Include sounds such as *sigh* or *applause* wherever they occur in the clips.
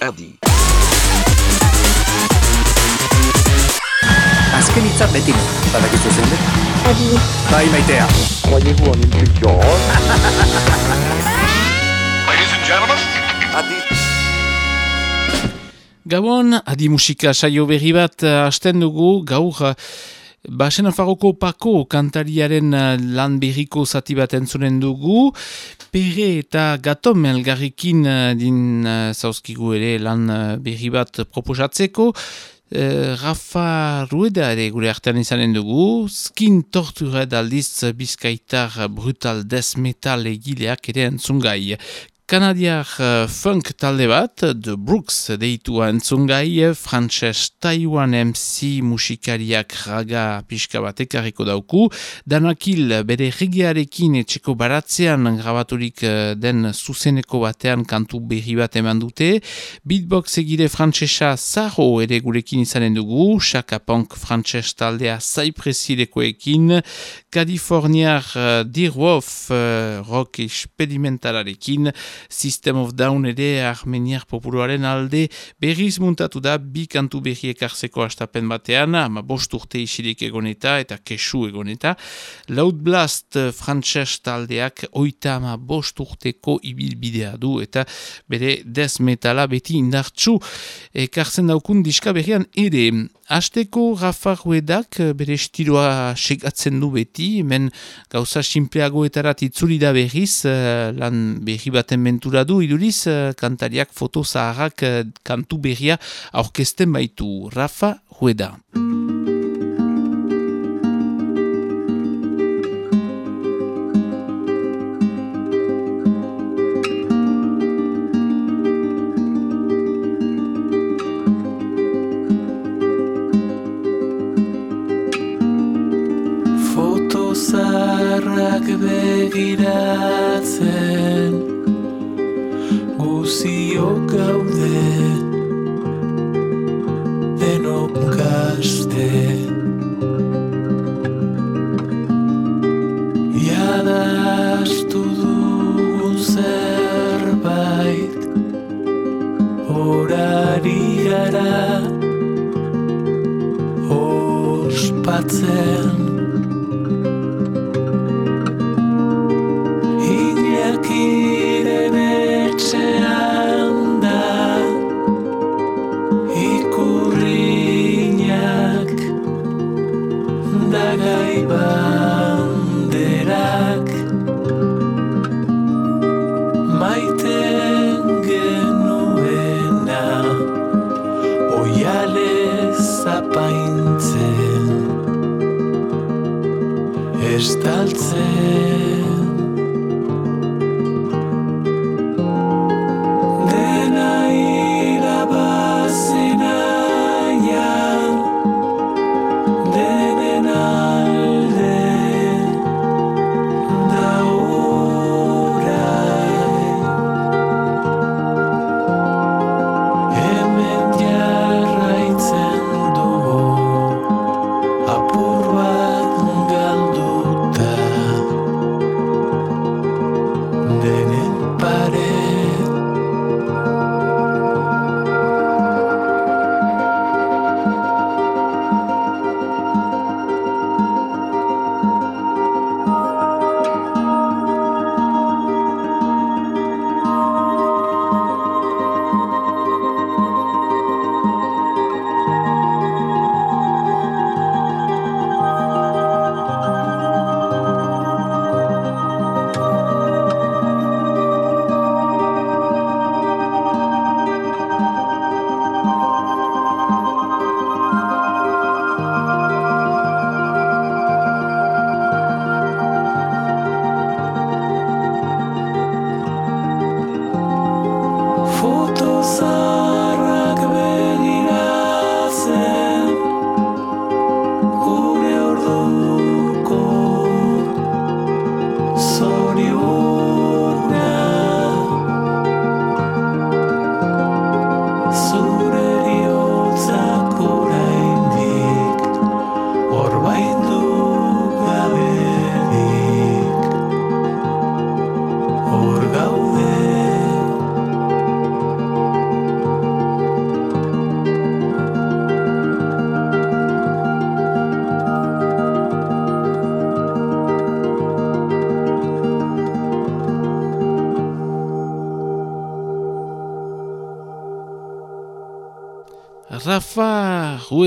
adi. Azken hitza beti badakizu zen dut. Adi. Bai maitea. Croyez-vous en une culture Ladies and gentlemen, adi. Gabon, adi musika saio berri bat eh, hasten dugu gaur eh, Basen Afarroko Pako kantariaren eh, lan berriko zati bat entzunen dugu. Pere eta Gatom elgarrikin eh, din eh, zauzkigu ere lan berri bat proposatzeko. Eh, Rafa Rueda ere gure artean izanen dugu, Skin Torture aldiz bizkaitar brutal death metal egileak ere entzungai. Kanadiar uh, funk talde bat, The Brooks deitua entzungai, Frances Taiwan MC musikariak raga pixka bat ekarriko dauku, Danakil bere regiarekin etxeko baratzean grabaturik uh, den zuzeneko batean kantu berri bat eman dute, Beatbox egire frantsesa Zaro ere gurekin izanen dugu, Shaka Punk frantses taldea zaipresilekoekin, Californiar uh, Dirwof rock experimentalarekin, System of Down ere armeniar populoaren alde berriz muntatu da bi kantu berri ekartzeko astapen batean, ama bost urte isirik egoneta eta kesu egoneta. Loud Blast uh, frantses taldeak oita ama bost urteko ibilbidea du eta bere death metala beti indartsu ekartzen daukun diska berrian ere. Azteko Rafa Ruedak eh, bere estiloa segatzen du beti, hemen gauza simpleagoetarat itzuli da berriz, eh, lan berri baten mentura du, iduriz eh, kantariak foto zaharrak kantu berria aurkesten baitu. Rafa Rueda.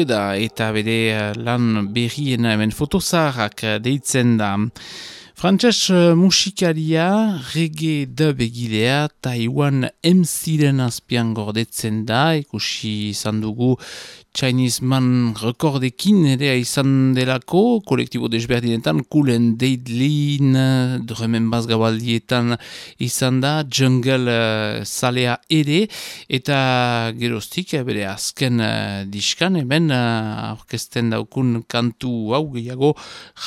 Rueda eta bere eh, lan berrien hemen fotozaharrak eh, deitzen da. Frantses uh, musikaria, reggae dub egilea, Taiwan MC-den azpian gordetzen da, ikusi izan dugu Chinese Man rekordekin ere izan delako, kolektibo desberdinetan, Kulen Deidlin, Dremen Bazgabaldietan izan da, Jungle uh, Salea ere, eta gerostik, eh, bere azken uh, diskan, hemen uh, orkesten daukun kantu hau gehiago,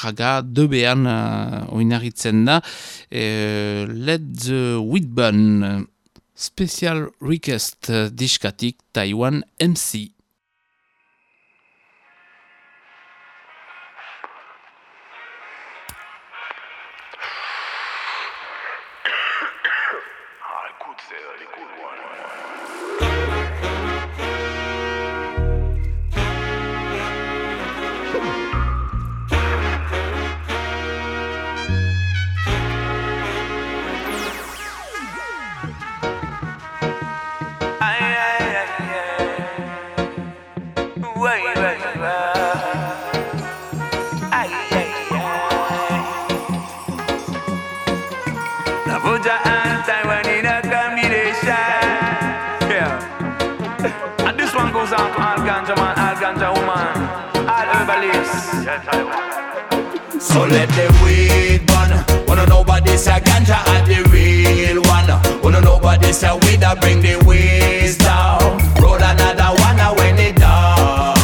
jaga dobean uh, oinarritzen da, uh, the Whitburn, Special Request uh, diskatik Taiwan MC. Ganja man, all ganja woman, all herbalists. So let the weed burn. Wanna know about this a ganja and the real one. Wanna know about this a weed that bring the wisdom. Roll another one when it down.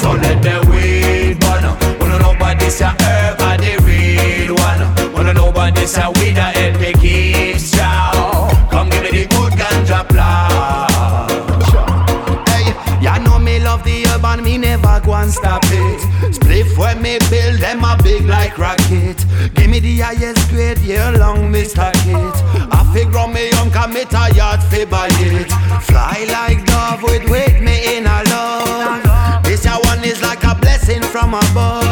So let the weed burn. Wanna know about this a herb and the real one. Wanna know about this a weed that and stop it. Spliff when me build them a big like rocket. Give me the highest grade, year long Mr. stack it. I figure me young commit a yard fi buy it. Fly like dove with weight me in a love. This one is like a blessing from above.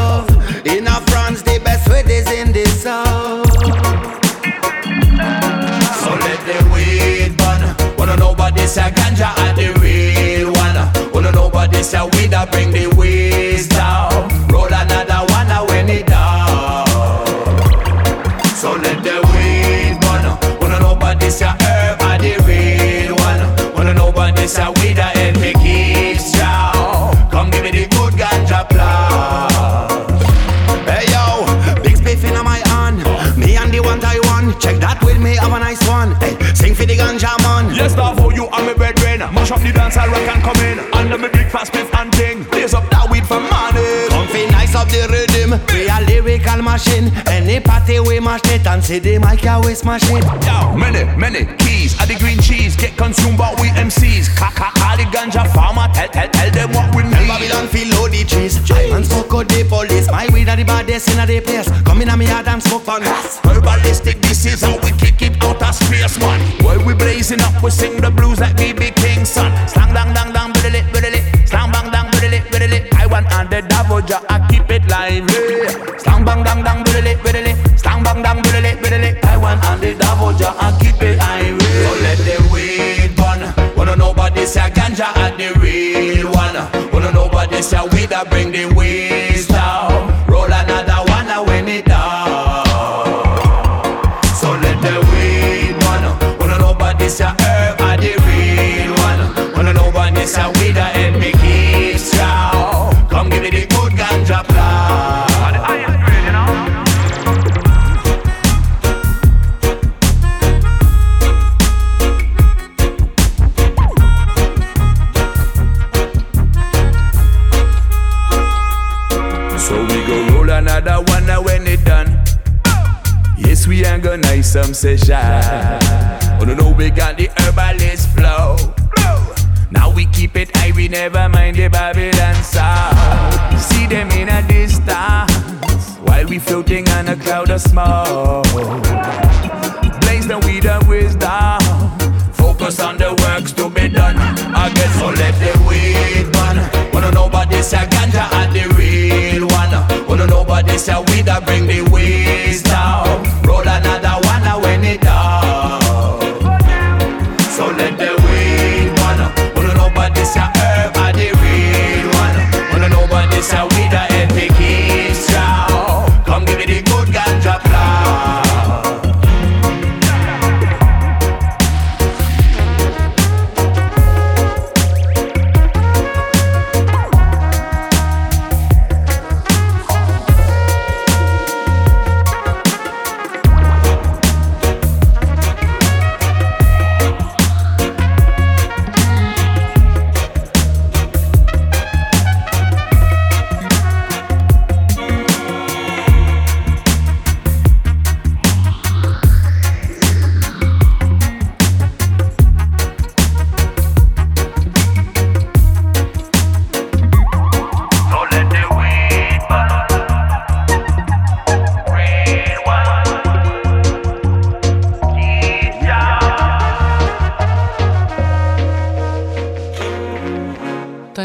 A weed that bring the wisdom. Roll another one uh, when it down. So let the weed burn. Wanna know about this a herb and the real one. Wanna know about this a weed that help me keep strong. Come give me the good ganja. Hey yo, big my hand. Me and the one. Check that with me, have a nice one. Sing for the ganja man. Yes, love for you and me brethren. Mash up the dance, I rock and come in. Under me spliff and ting. Blaze up that weed for money. Comfy nice up the rhythm. We a lyrical machine. Any party we mash it and see the mic how we smash it. Yo, many, many keys. Are the green cheese get consumed by we MCs. Kaka, all the ganja farmer. Tell, tell, tell them what we need. Babylon feel load the trees. And smoke out the police. My weed are the baddest in the place. Come in a me yard and smoke fun. Herbalistic, this is how we kick it out of space, man. While we blazing up, we sing the blues like BB So we way that bring the way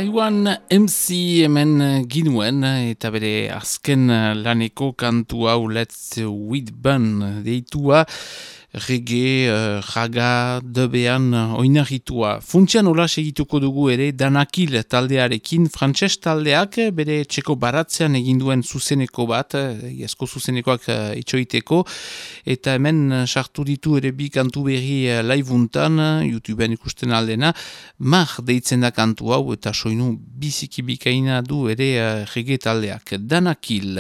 Taiwan MC hemen ginuen eta bere azken laneko kantu hau Let's Weed Bun deitua rege, uh, raga, debean uh, oinarritua. Funtsian hola segituko dugu ere danakil taldearekin, frantses taldeak bere txeko baratzean eginduen zuzeneko bat, uh, zuzenekoak uh, itxoiteko, eta hemen sartu ditu ere bi kantu berri uh, laivuntan, YouTubeen ikusten aldena, mar deitzen da kantu hau eta soinu biziki bikaina du ere uh, rege taldeak. Danakil.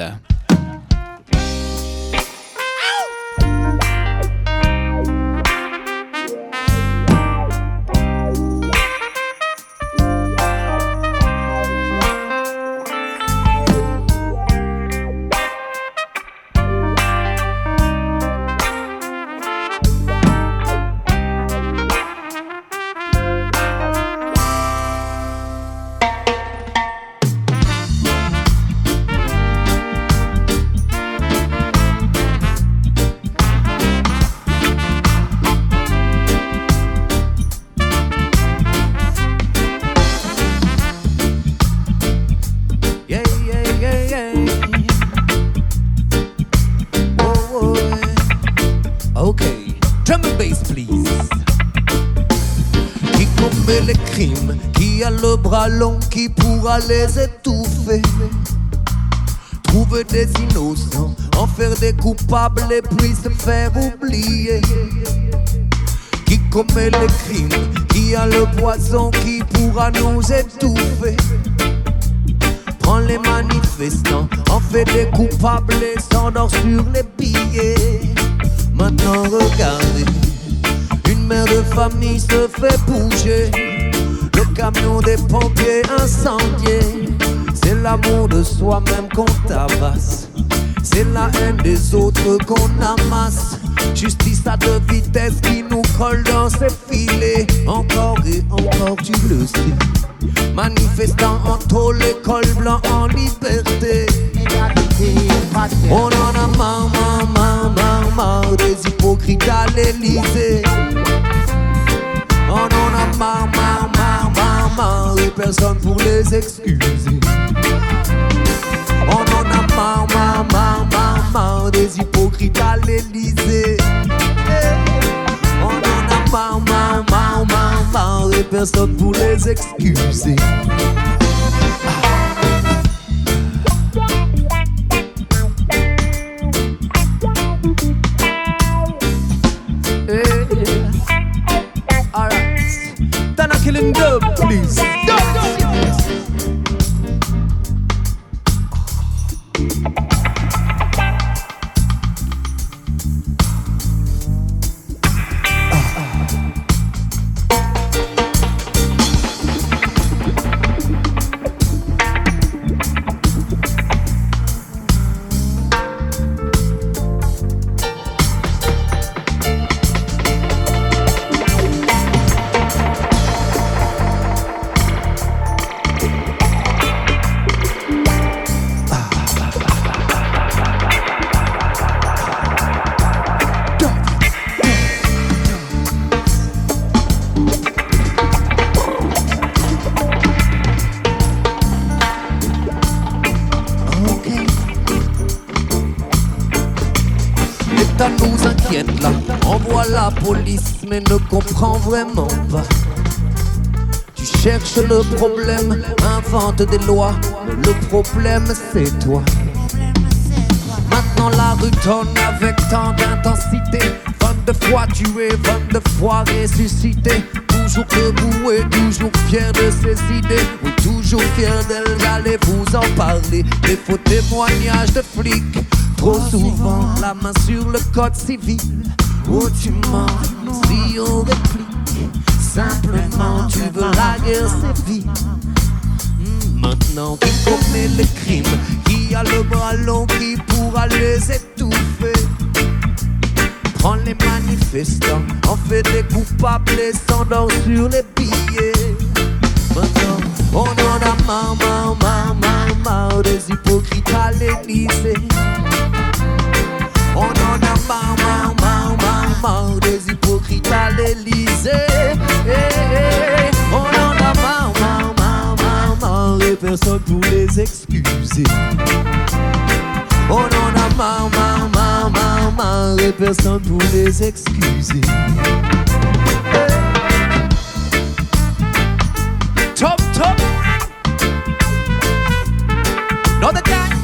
Qui pourra les étouffer. Trouver des innocents, en faire des coupables et puis se faire oublier. Qui commet les crimes, qui a le poison qui pourra nous étouffer. Prends les manifestants, en fait des coupables et s'endort sur les billets. Maintenant regardez, une mère de famille se fait bouger camion des pompiers incendiés. C'est l'amour de soi-même qu'on tabasse. C'est la haine des autres qu'on amasse. Justice à deux vitesses qui nous colle dans ses filets. Encore et encore, tu le sais. Manifestant en tôle, l'école blanc en liberté. On en a marre, marre, marre, marre, des hypocrites à l'Elysée. On en a marre, marre, et personne pour les excuser. On en a marre, marre, marre, marre, marre des hypocrites à l'Elysée. On en a marre, marre, marre, marre, marre et personne pour les excuser. Killing dub, please. Dub. Ne comprends vraiment pas. Tu cherches le problème, invente des lois, le problème c'est toi. Maintenant la rue tourne avec tant d'intensité. de fois tué, de fois ressuscité. Toujours debout et toujours fier de ses idées. Oui, toujours fier d'elle, j'allais vous en parler. Des faux témoignages de flics. Trop souvent, la main sur le code civil. Mens si on réplique Simplement tu veux la guerre c'est vie Maintenant qui commet les crimes Qui a le bras long qui pourra les étouffer? Prends les manifestants En fait des coupables et s'endort sur les billets. Maintenant on en a marre, marre, marre, marre, marre Des hypocrites à l'Élysée. On en a marre, marre, marre, marre, marre Des hypocrites à l'Elysée. Eh, eh, on en a marre, marre, marre, marre, personne pour les excuser. On en a marre, marre, marre, marre, marre, et pour les excuser. Top, top. Another time.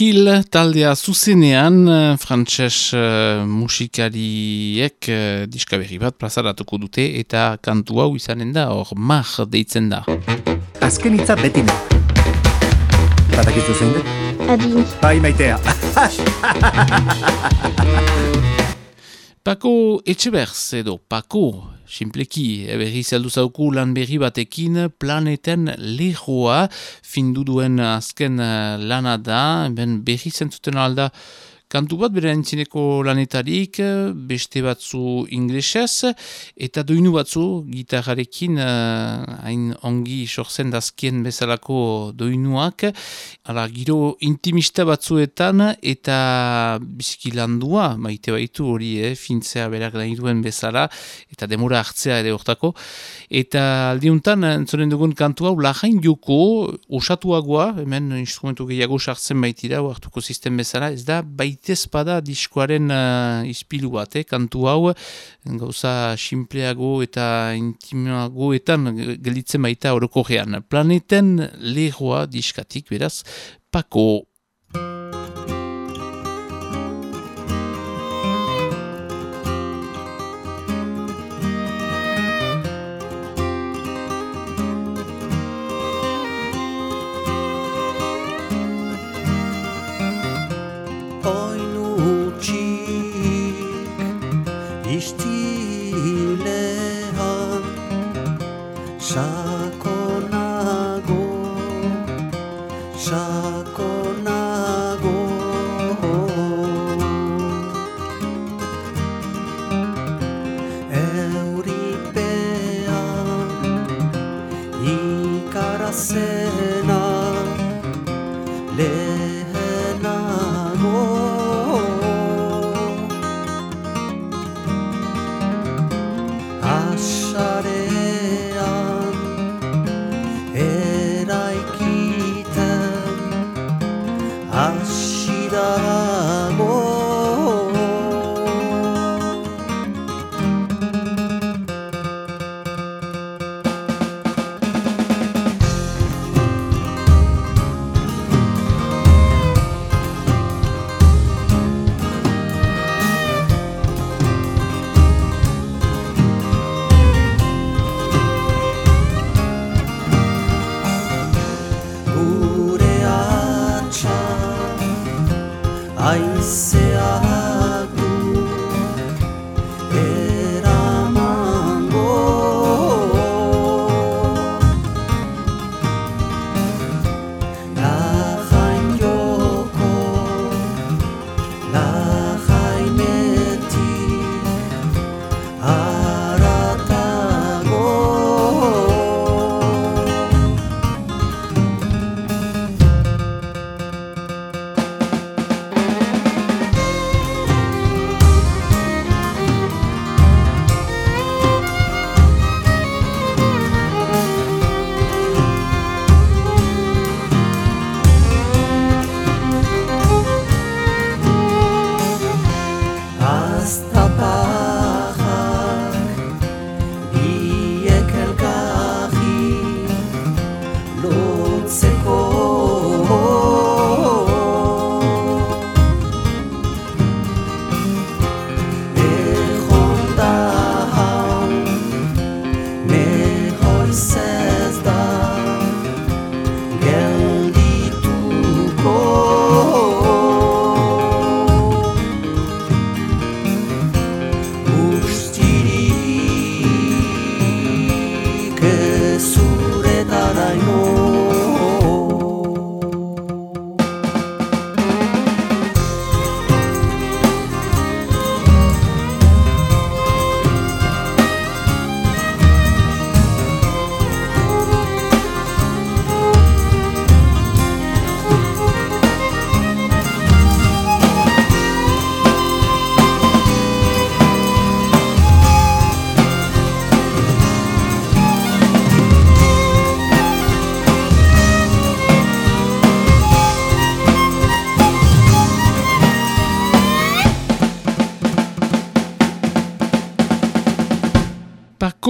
Danakil taldea zuzenean, eh, frantses eh, musikariek uh, diska berri bat plazaratuko dute eta kantu hau izanen da, hor mar deitzen da. Azken hitza beti ne. Badakizu zein dut? Adi, Bai maitea. Pako Etxeberz edo Pako, simpleki, berri zeldu zauku lan berri batekin planeten lehoa findu duen azken eh, lana da, ben berri zentzuten alda kantu bat bere entzineko lanetarik, beste batzu inglesez, eta doinu batzu gitarrarekin eh, hain ongi sortzen dazkien bezalako doinuak, ala giro intimista batzuetan eta biziki landua, maite baitu hori, eh, fintzea berak nahi duen bezala, eta demora hartzea ere hortako, eta aldiuntan entzonen dugun kantu hau lahain joko, osatuagoa, hemen instrumentu gehiago sartzen baitira, hartuko sistem bezala, ez da baitez bada diskoaren uh, izpilu bat, eh, kantu hau, gauza simpleago eta intimagoetan gelditzen baita orokorrean. Planeten lehoa diskatik, beraz, pako.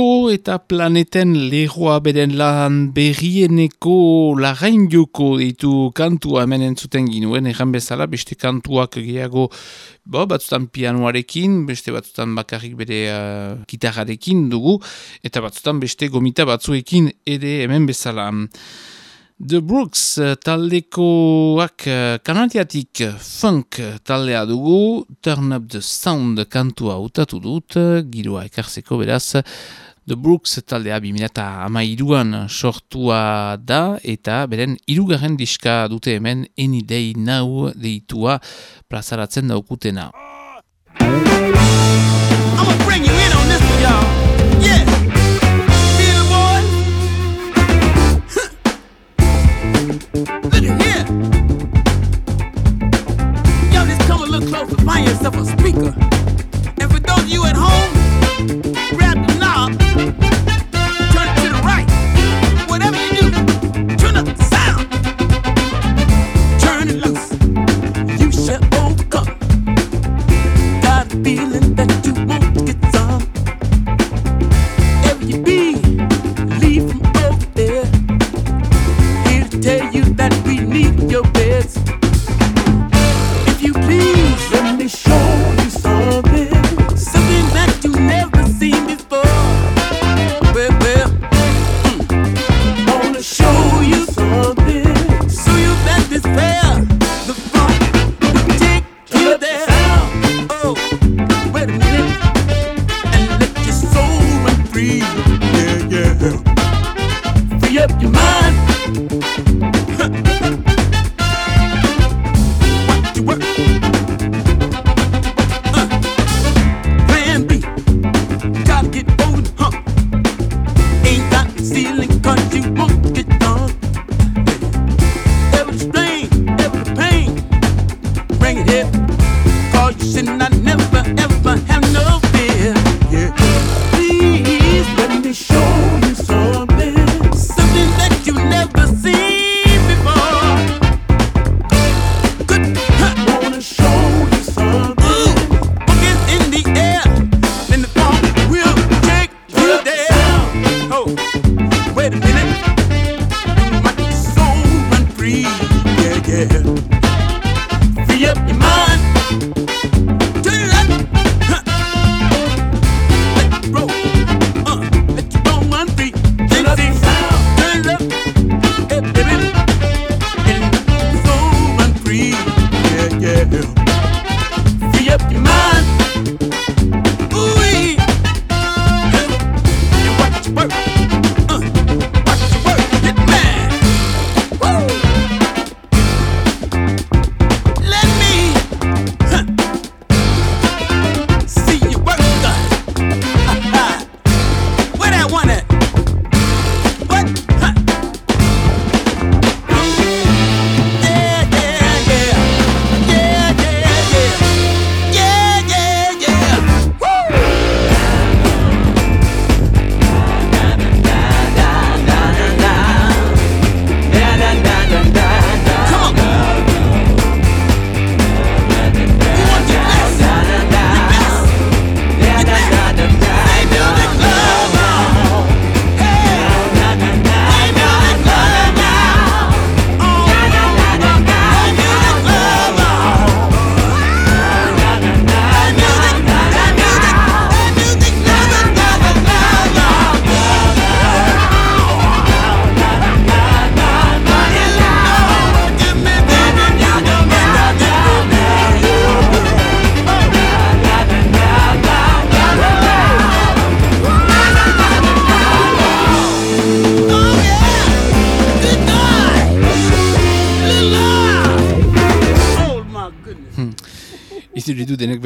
Joko eta planeten lehoa beren lan berrieneko lagain joko ditu kantua hemen entzuten ginuen, egan bezala beste kantuak gehiago bo, batzutan pianoarekin, beste batzutan bakarrik bere eh, uh, gitarrarekin dugu, eta batzutan beste gomita batzuekin ere hemen bezala. The Brooks eh, taldekoak eh, kanatiatik funk taldea dugu, turn up the sound kantua utatu dut, giroa ekartzeko beraz, The Brooks taldea 2008an sortua da eta beren irugarren diska dute hemen Any Day Now deitua plazaratzen daukutena. Yo, *laughs* just come a little closer, find yourself a speaker. And for those of you at home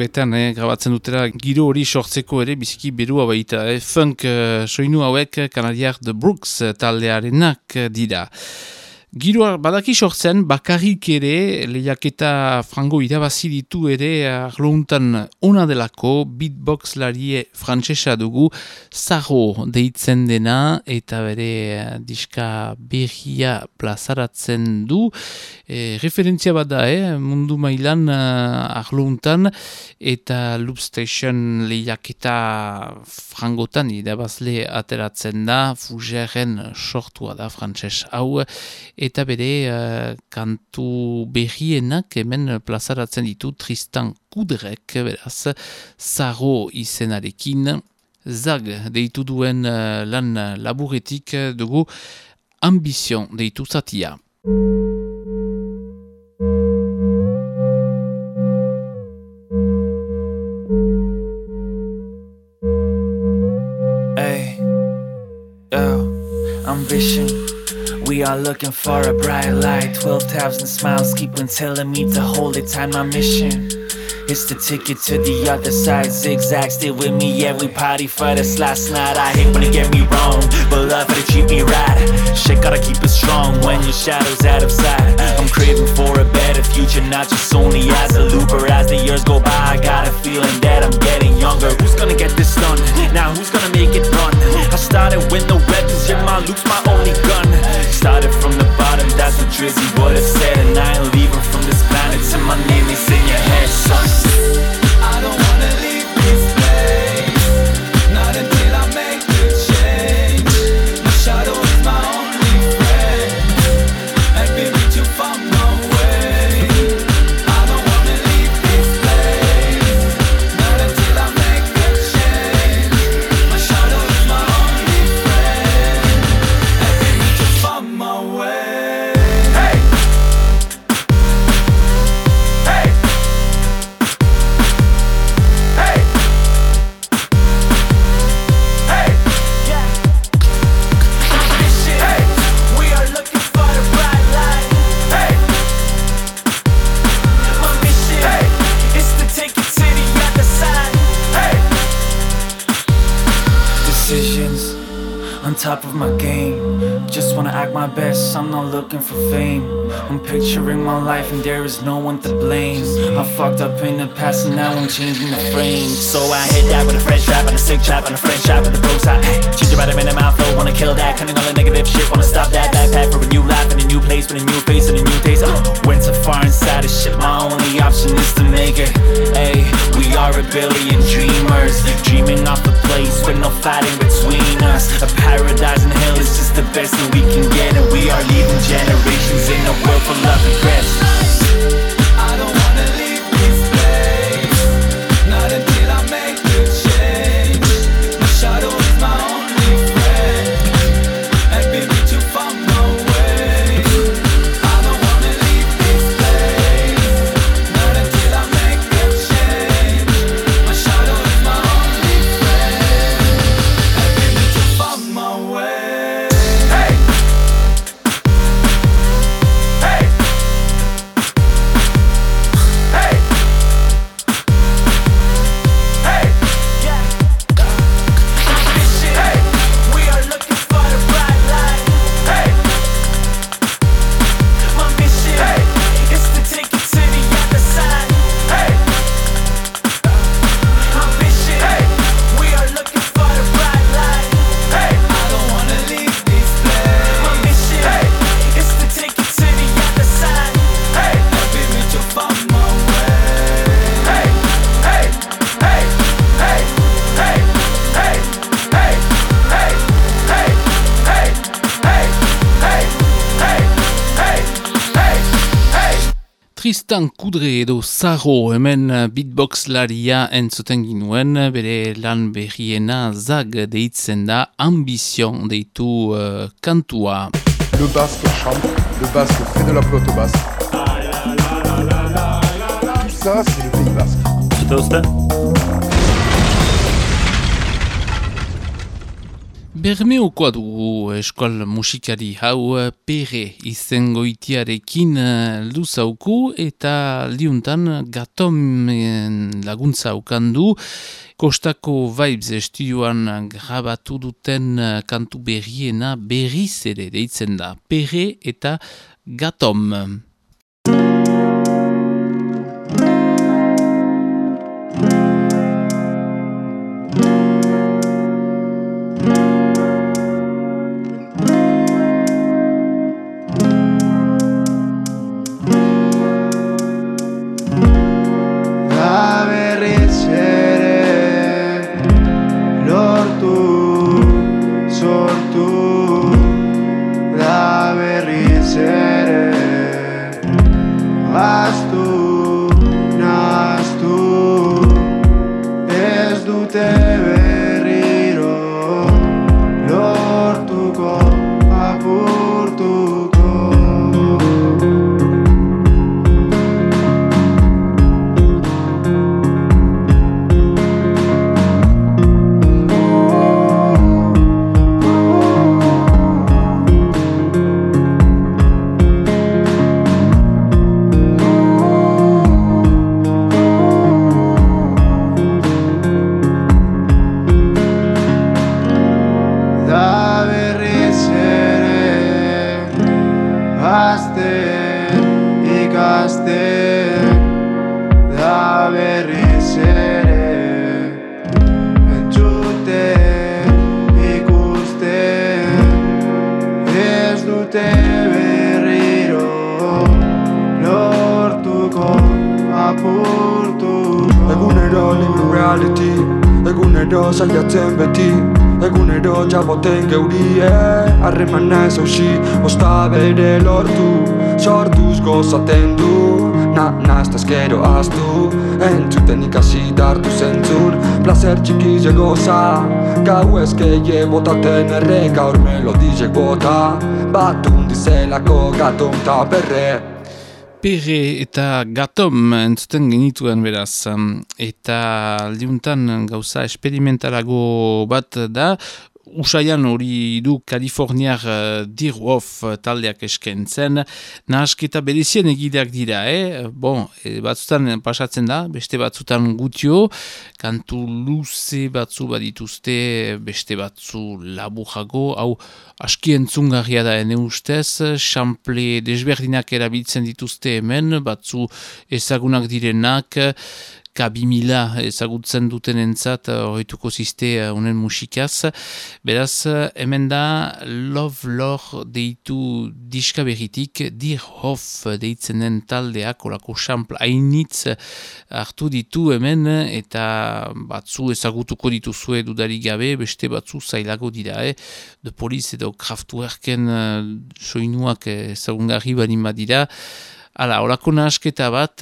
lokaletan eh, grabatzen dutera giro hori sortzeko ere biziki berua baita. Eh, funk uh, soinu hauek eh, kanadiak The Brooks eh, taldearenak dira. Giroa badaki sortzen, bakarrik ere, lehiaketa frango irabazi ditu ere arlountan ona delako beatbox larie frantsesa dugu zago deitzen dena eta bere eh, diska berria plazaratzen du. E, referentzia bat da, eh? mundu mailan uh, arlountan eta Loop Station lehiaketa frangotan irabazle ateratzen da, fugeren sortua da frantses hau, eta bere uh, kantu berrienak hemen plazaratzen ditu Tristan Kudrek, beraz, zago izenarekin, zag deitu duen uh, lan laburetik dugu ambizion deitu zatia. Hey, yo, ambition. We are looking for a bright light. 12,000 smiles keep on telling me to hold it tight. My mission is the ticket to the other side. Zigzag, stay with me. Yeah, we party for this last night. I hate when they get me wrong, but love they treat me right. Shit, gotta keep it strong when your shadow's out of sight. I'm craving for a better future, not just only as a looper. As the years go by, I got a feeling that I'm getting younger. Who's gonna get this done? Now who's gonna make it run? I started with no weapons, yeah, my loop's my only gun. Started from the bottom, that's what Drizzy would have said. And I ain't leaving from this planet till my name is in your head, son. My best, I'm not looking for fame. I'm picturing my life and there is no one to blame. I fucked up in the past and now I'm changing the frame. So I hit that with a fresh trap and a sick trap and a French trap with a bro side. Change bottom in the mouth flow, wanna kill that. Cutting all the negative shit, wanna stop that. Backpack for a new life in a new place with a new face and a new taste. Uh, went so far inside this shit, my only option is to make it. Hey, we are a billion dreamers, dreaming off a place with no fighting between us. A paradise in hell is just the best that we can get, and we are leaving generations in a world full of regrets. Kudre edo Zaro hemen beatbox laria entzuten ginuen, bere lan berriena zag deitzen da ambizion deitu uh, kantua. Le basque chante, le basque fait de la pelote basque. Tout ça, c'est le pays basque. Bermeokoa dugu eskol musikari hau eh, pere izango itiarekin eh, luzauku eta liuntan gatom laguntza ukandu. Kostako Vibes estudioan grabatu duten eh, kantu berriena berriz ere deitzen da. Pere eta gatom. Egunero jaboten geurie Harremana ez hausi Osta bere lortu. Sortuz gozaten du Na, naztaz gero aztu Entzuten ikasi dartu zentzun Placer txiki goza. Gau ezkeie botaten erre Gaur melodizek bota. Batun dizelako gaton ta berre Pere eta gatom entzuten genituen beraz. Eta aldiuntan gauza esperimentalago bat da, Usaian hori du Kaliforniar uh, Dirwoff taldeak eskentzen, nahasketa berezien egideak dira, eh? Bon, e, batzutan pasatzen da, beste batzutan gutio, kantu luze batzu badituzte, beste batzu laburago, hau aski entzungarria da ene ustez, xample desberdinak erabiltzen dituzte hemen, batzu ezagunak direnak, K2000 ezagutzen duten entzat horretuko ziste unen musikaz. Beraz, hemen da Love Lore deitu diska berritik, Dir Hoff deitzen den taldeak, orako xampla hainitz hartu ditu hemen, eta batzu ezagutuko dituzue dudarik gabe, beste batzu zailago dira, eh? De Police edo Kraftwerken soinuak ezagungarri banin badira. Hala, orako nahasketa bat,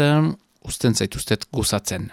usten zaituztet gozatzen.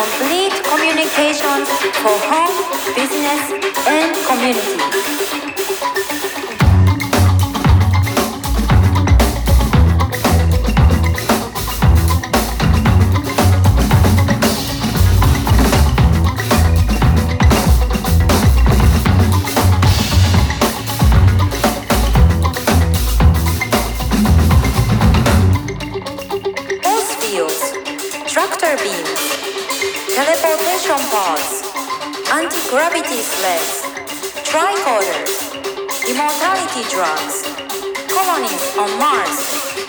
Complete communications for home, business, and community. Anti-gravity tricorders, immortality drugs, colonies on Mars,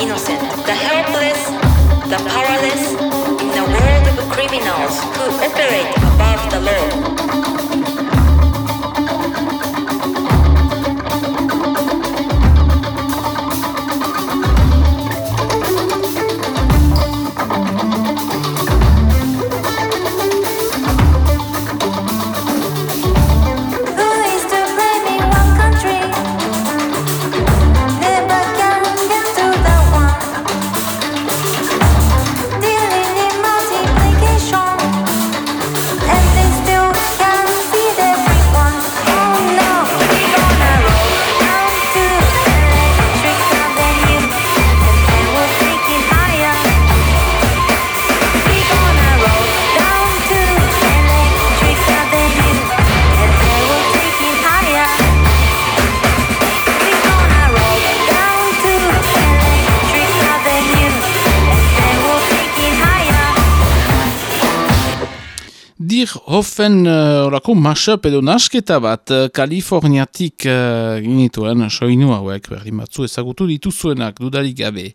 innocent, the helpless, the powerless in the world of criminals who operate Hoffen horako uh, mashup edo nasketa bat Kaliforniatik euh, uh, uh, ginituen soinu hauek berdin batzu ezagutu dituzuenak dudarik gabe.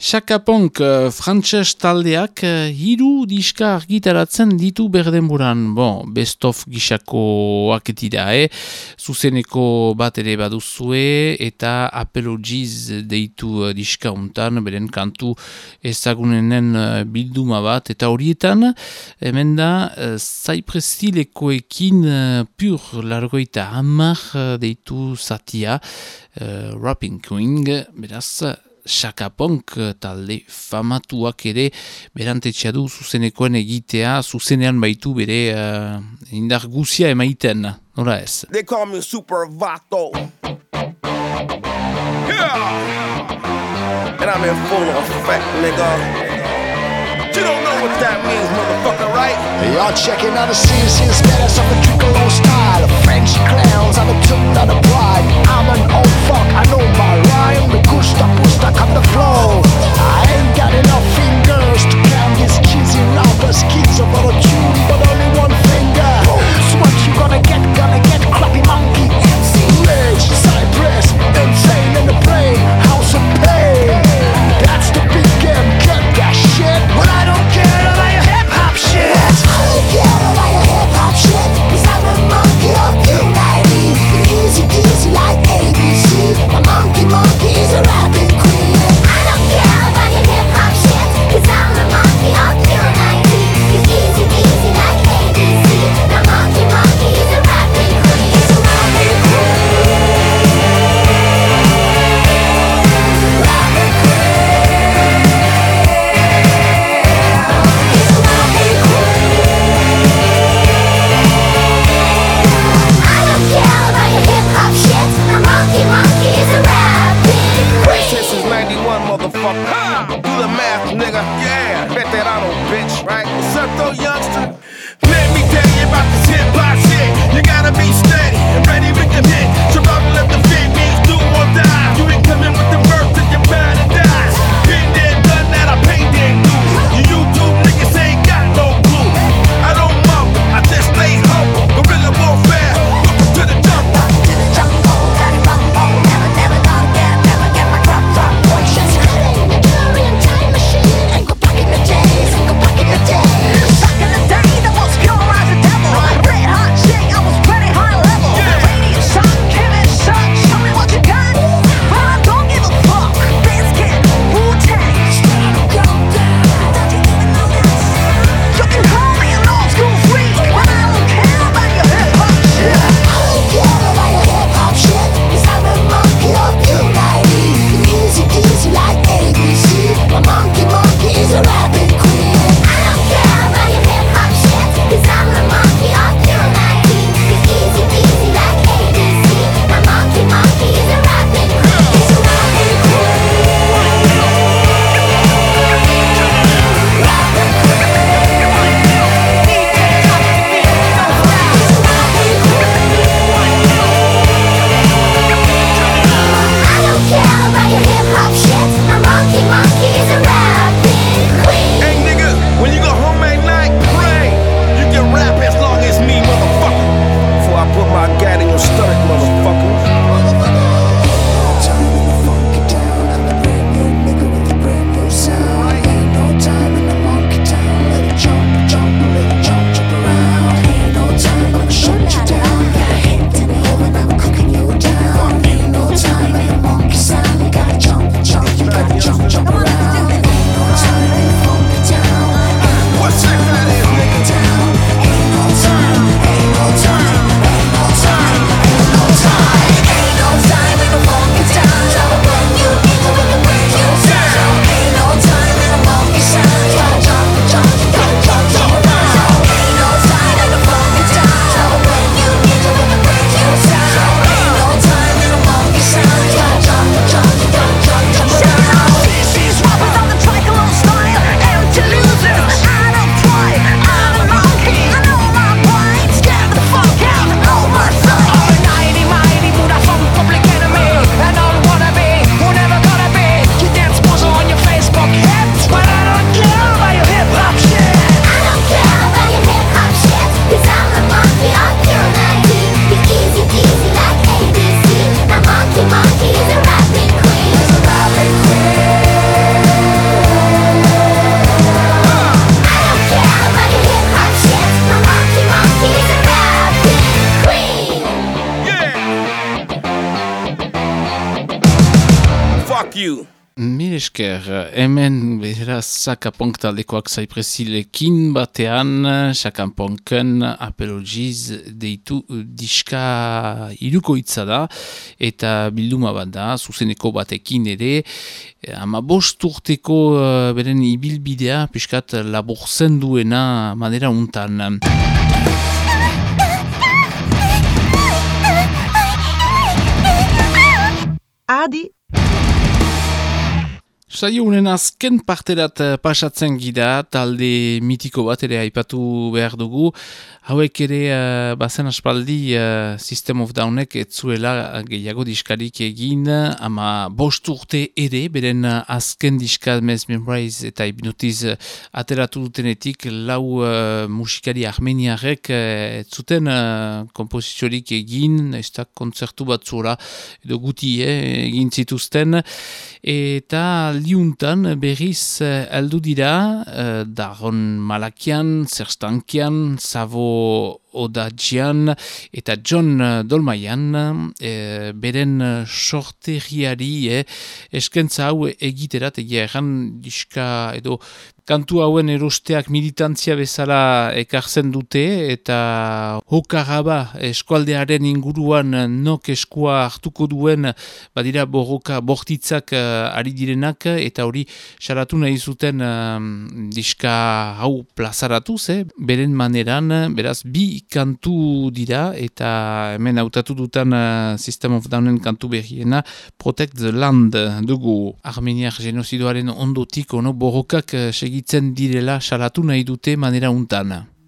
Chakaponk uh, eh, frantxez taldeak uh, hiru diska argitaratzen ditu berdenburan. Bon, best of gixakoak dira, eh? Zuzeneko bat ere baduzue eta apelogiz deitu uh, diska untan, beren kantu ezagunenen uh, bilduma bat. Eta horietan, hemen da, zaiprestilekoekin uh, uh, pur largoita hamar uh, deitu zatia, uh, Rapping Queen, beraz, sakaponk eh, talde famatuak ere berantetxea du zuzenekoen egitea, zuzenean baitu bere uh, indar guzia emaiten, nora ez? They call me Super Vato yeah! And I'm in full effect, nigga what that means, motherfucker, right? Y'all checking out the season's status of a on style. French clowns, I'm a took, not a pride. I'm an old fuck, I know my rhyme. The gusta pusta on the flow. I ain't got enough fingers to count these cheesy numbers. kids about a tune, but I Esker, hemen beraz Sakaponk taldekoak zaiprezilekin batean, Sakaponken apologiz deitu diska irukoitza da, eta bilduma bat da, zuzeneko batekin ere, ama bost urteko eh, beren ibilbidea, piskat laburzen duena manera untan. Adi, Saio unen azken parterat eh, pasatzen gira, talde mitiko bat ere aipatu behar dugu. Hauek ere uh, bazen aspaldi uh, System of Downek etzuela gehiago diskarik egin, ama bost urte ere, beren azken diska Mesmerize eta hipnotiz uh, ateratu dutenetik lau uh, musikari armeniarek uh, zuten uh, kompoziziorik egin, ez da kontzertu batzura edo guti eh, egin zituzten, eta liuntan berriz eh, heldu dira eh, Daron Malakian, Zerstankian, Savo Odagian eta John Dolmaian eh, beren sorteriari eh, eskentza hau egiterat egia erran diska edo kantu hauen erosteak militantzia bezala ekartzen dute eta hokaraba eskualdearen inguruan nok eskua hartuko duen badira borroka bortitzak uh, ari direnak eta hori saratu nahi zuten uh, diska hau plazaratuz, eh? beren maneran, beraz bi kantu dira eta hemen hautatu dutan uh, System of Downen kantu berriena Protect the Land dugu Armeniak genozidoaren ondotik ono borrokak uh, segitzen direla salatu nahi dute manera untan.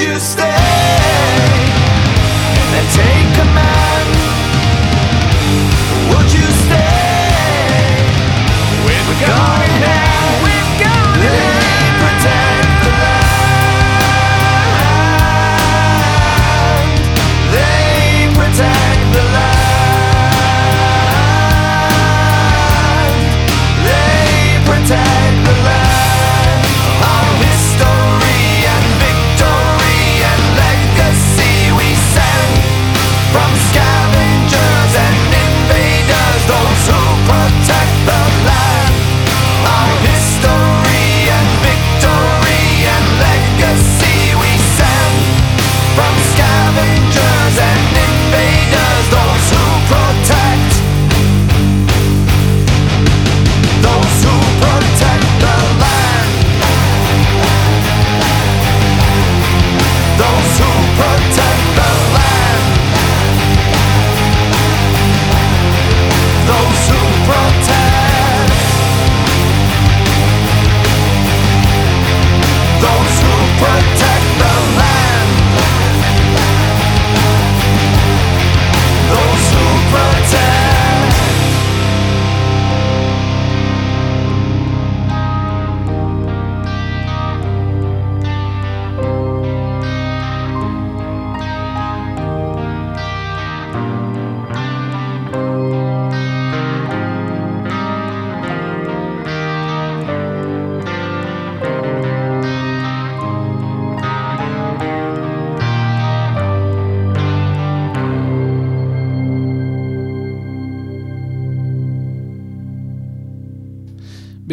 You stay and take command? Would you stay with gun in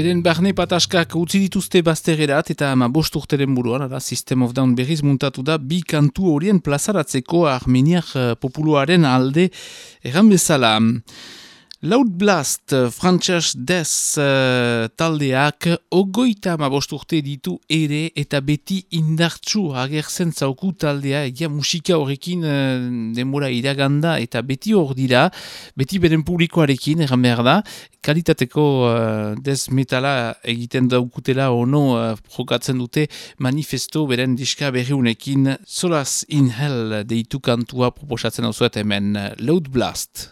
Beren barne pataskak utzi dituzte baztererat eta ama bost urteren buruan, ara, System of Down berriz muntatu da, bi kantu horien plazaratzeko armeniak eh, populuaren alde egan bezala. Loud Blast, Frances Des uh, taldeak ogoita amabost urte ditu ere eta beti indartsu agertzen zauku taldea egia musika horrekin uh, denbora iraganda eta beti hor dira, beti beren publikoarekin egan behar da, kalitateko uh, des metala egiten daukutela ono uh, jokatzen dute manifesto beren diska berriunekin Solas in Hell deitu kantua proposatzen hau hemen Loud Blast.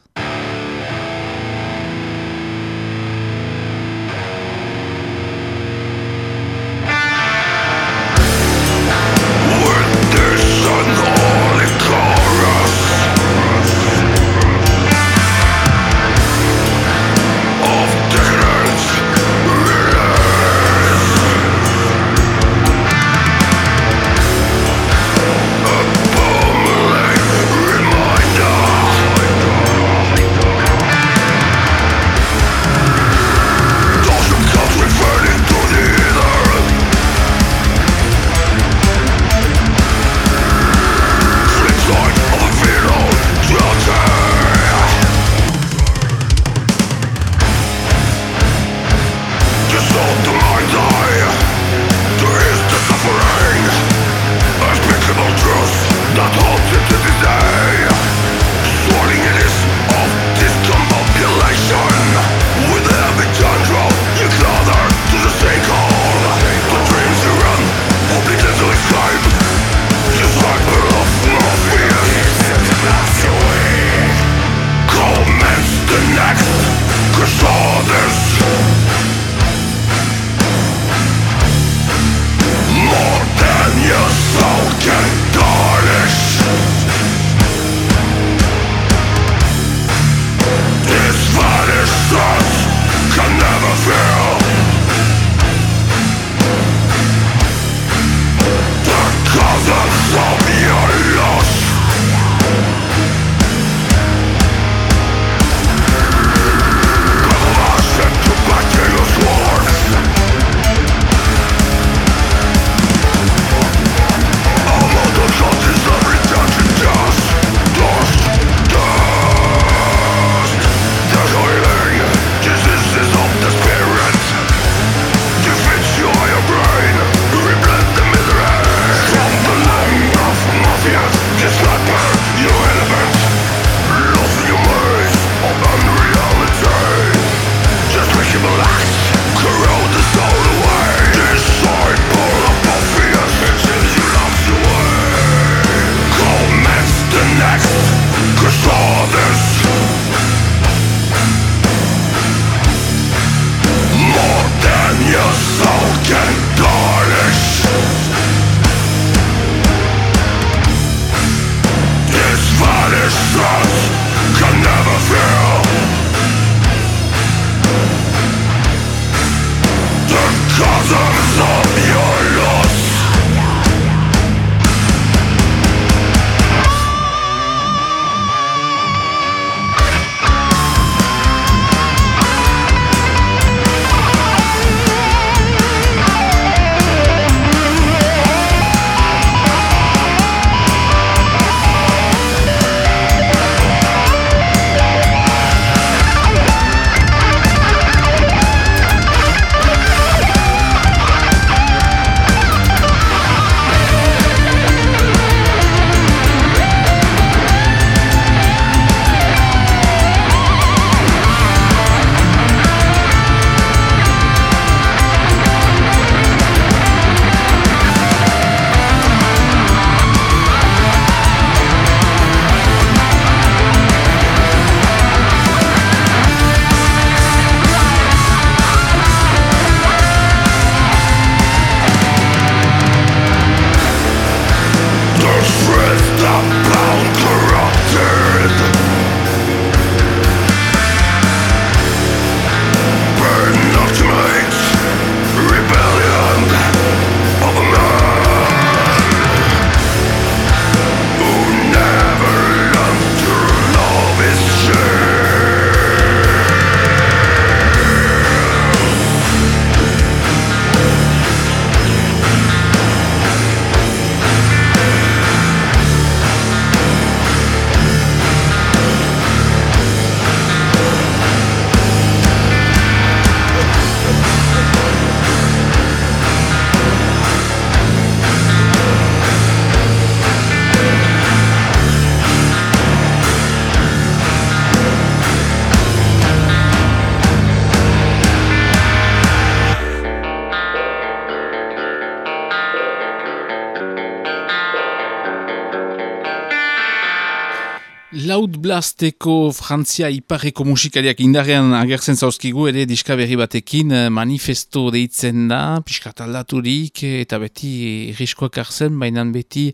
Cloud Blasteko Frantzia iparreko musikariak indarrean agertzen zauzkigu ere diska berri batekin eh, manifesto deitzen da, piskat aldaturik eta beti riskoak hartzen, baina beti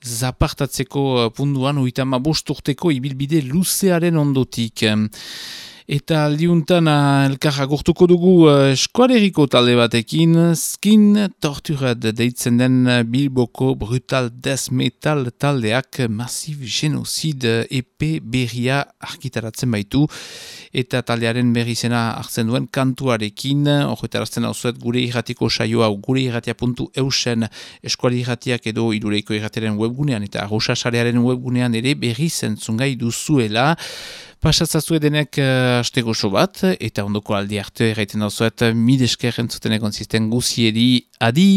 zapartatzeko eh, punduan uitama bosturteko ibilbide luzearen ondotik. Eta liuntan uh, elkarra gortuko dugu uh, eskualeriko talde batekin, skin torturat deitzen den uh, Bilboko brutal death metal taldeak massiv genocid EP berria arkitaratzen baitu. Eta taldearen berri zena hartzen duen kantuarekin, horretarazten hau zuet gure irratiko saioa, gure irratia puntu eusen eskuali irratiak edo irureiko irratiaren webgunean eta arrosasarearen webgunean ere berri zentzungai duzuela. Pasatzazue denek uh, aste goxo bat, eta ondoko aldi arte erraiten dauzuet, midesker entzuten egon zisten guzieri, adi!